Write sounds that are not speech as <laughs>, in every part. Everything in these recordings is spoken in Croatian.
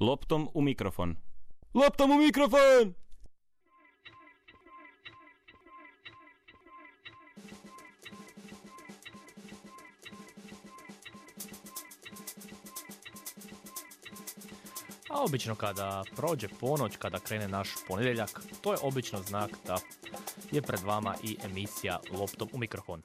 Loptom u mikrofon. Loptom u mikrofon! A obično kada prođe ponoć, kada krene naš ponedjeljak, to je obično znak da je pred vama i emisija Loptom u mikrofon.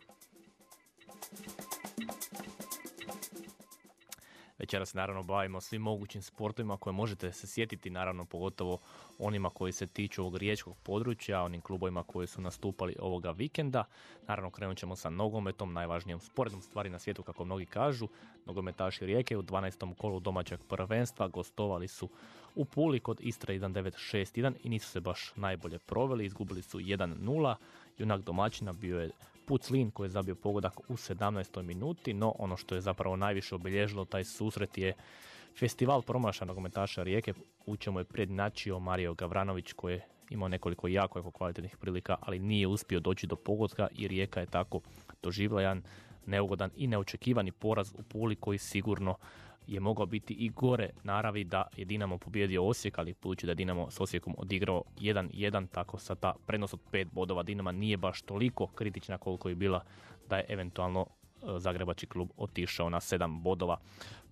Večeras naravno bavimo svim mogućim sportovima koje možete se sjetiti, naravno pogotovo onima koji se tiču ovog riječkog područja, onim klubovima koji su nastupali ovoga vikenda. Naravno krenut ćemo sa nogometom, najvažnijom sporednom stvari na svijetu kako mnogi kažu. Nogometaši Rijeke u 12. kolu domaćeg prvenstva gostovali su u Puli kod Istra 1-9-6-1 i nisu se baš najbolje proveli, izgubili su 1-0. Junak domaćina bio je Puclin koji je zabio pogodak u 17. minuti, no ono što je zapravo najviše obilježilo taj susret je festival promaša nogometaša Rijeke, u čemu je prednačio Mario Gavranović koji je imao nekoliko jako, jako kvalitetnih prilika, ali nije uspio doći do pogodka i Rijeka je tako doživjela jedan neugodan i neočekivani poraz u Puli koji sigurno je mogao biti i gore naravi da je Dinamo pobjedio Osijek, ali budući da je Dinamo s Osijekom odigrao 1-1, tako sa ta prednost od 5 bodova Dinama nije baš toliko kritična koliko je bila da je eventualno e, Zagrebački klub otišao na 7 bodova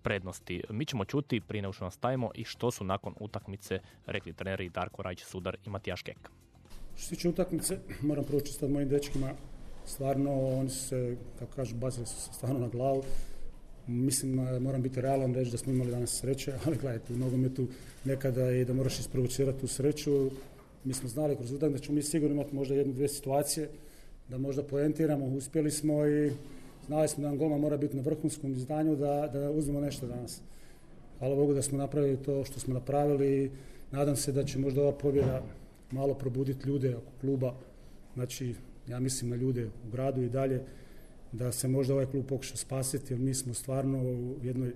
prednosti. Mi ćemo čuti prije nego što nastavimo i što su nakon utakmice rekli treneri Darko Rajć, Sudar i Matijaš Kek. Što se tiče utakmice, moram pročistati mojim dečkima, stvarno oni su se, kako kažu, bazili su se stvarno na glavu Mislim, moram biti realan reći da smo imali danas sreće, <laughs> ali gledajte, u nogometu nekada i da moraš isprovocirati tu sreću. Mi smo znali kroz utak da ćemo mi sigurno imati možda jednu, dvije situacije, da možda poentiramo, uspjeli smo i znali smo da nam golma mora biti na vrhunskom izdanju, da, da uzmemo nešto danas. Hvala Bogu da smo napravili to što smo napravili nadam se da će možda ova pobjeda malo probuditi ljude oko kluba, znači ja mislim na ljude u gradu i dalje, da se možda ovaj klub pokuša spasiti, jer mi smo stvarno u jednoj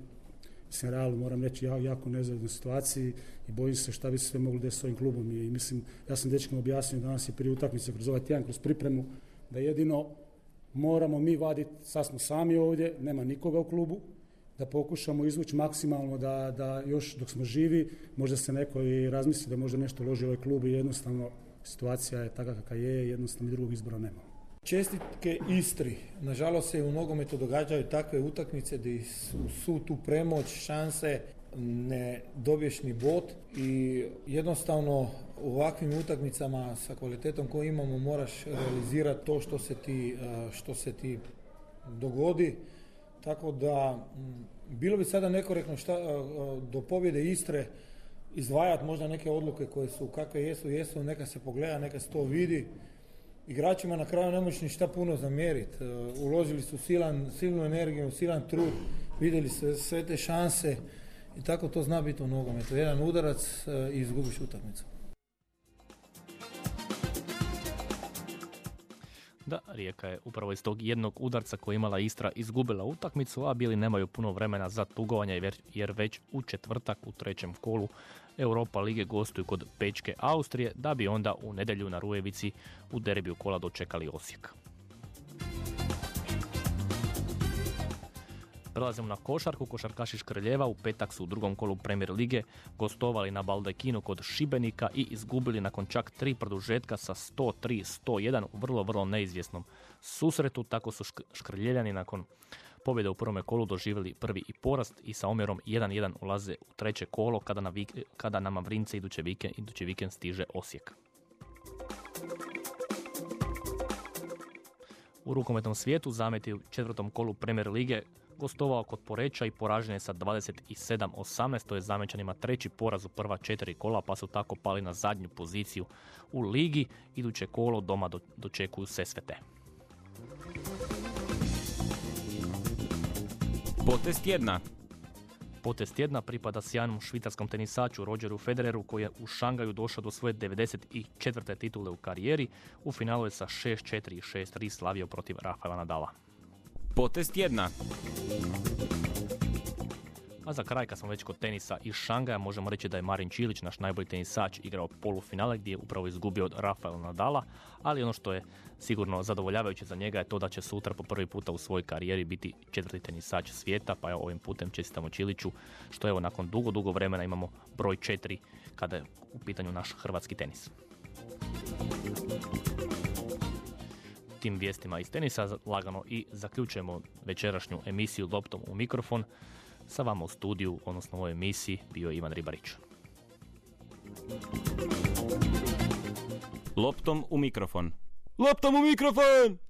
mislim, moram reći, jako nezavidnoj situaciji i bojim se šta bi se sve moglo desiti s ovim klubom. I mislim, ja sam dečkom objasnio danas i prije utakmice kroz ovaj tjedan, kroz pripremu, da jedino moramo mi vaditi, sad smo sami ovdje, nema nikoga u klubu, da pokušamo izvući maksimalno da, da još dok smo živi, možda se neko i razmisli da možda nešto loži ovaj klub i jednostavno situacija je takva kakva je, jednostavno drugog izbora nema. Čestitke Istri. Nažalost se u nogometu događaju takve utakmice gdje su tu premoć, šanse, ne dobiješ ni bot i jednostavno u ovakvim utakmicama sa kvalitetom koju imamo moraš realizirati to što se ti, što se ti dogodi. Tako da bilo bi sada nekorektno šta, do pobjede Istre izdvajati možda neke odluke koje su kakve jesu, jesu, neka se pogleda, neka se to vidi igračima na kraju ne možeš ni šta puno zamjeriti. E, uložili su silan, silnu energiju, silan trud, vidjeli sve, sve te šanse i tako to zna biti u nogometu. Jedan udarac e, i izgubiš utakmicu. Da, Rijeka je upravo iz tog jednog udarca koji imala Istra izgubila utakmicu, a bili nemaju puno vremena za tugovanje jer već u četvrtak u trećem kolu Europa lige gostuju kod Pečke Austrije, da bi onda u nedjelju na Rujevici u derbiju kola dočekali Osijek. Prelazimo na košarku. Košarkaši Škrljeva u petak su u drugom kolu Premier Lige gostovali na Baldekinu kod Šibenika i izgubili nakon čak tri produžetka sa 103-101 u vrlo, vrlo neizvjesnom susretu. Tako su Škrljevljani nakon pobjede u prvome kolu doživjeli prvi i porast i sa omjerom 1-1 ulaze u treće kolo kada na, kada na Mavrince iduće vikend, idući vikend stiže Osijek. U rukometnom svijetu zameti u četvrtom kolu Premier Lige gostovao kod Poreća i poražen je sa 27-18, to je zamećanima treći poraz u prva četiri kola, pa su tako pali na zadnju poziciju u ligi. Iduće kolo doma dočekuju Sesvete. Potest jedna. Potest tjedna pripada sjajnom švicarskom tenisaču Rogeru Federeru koji je u Šangaju došao do svoje 94. titule u karijeri. U finalu je sa 6-4 i 6-3 slavio protiv Rafaela Nadala. Potest jedna. A za kraj, kad smo već kod tenisa iz Šangaja, možemo reći da je Marin Čilić, naš najbolji tenisač, igrao polufinale gdje je upravo izgubio od Rafaela Nadala, ali ono što je sigurno zadovoljavajuće za njega je to da će sutra po prvi puta u svojoj karijeri biti četvrti tenisač svijeta, pa evo ovim putem čestitamo Čiliću, što evo nakon dugo, dugo vremena imamo broj četiri kada je u pitanju naš hrvatski tenis. Tim vijestima iz tenisa lagano i zaključujemo večerašnju emisiju Loptom u mikrofon. Sa vama u studiju, odnosno u ovoj emisiji, bio je Ivan Ribarić. Loptom u mikrofon. Loptom u mikrofon!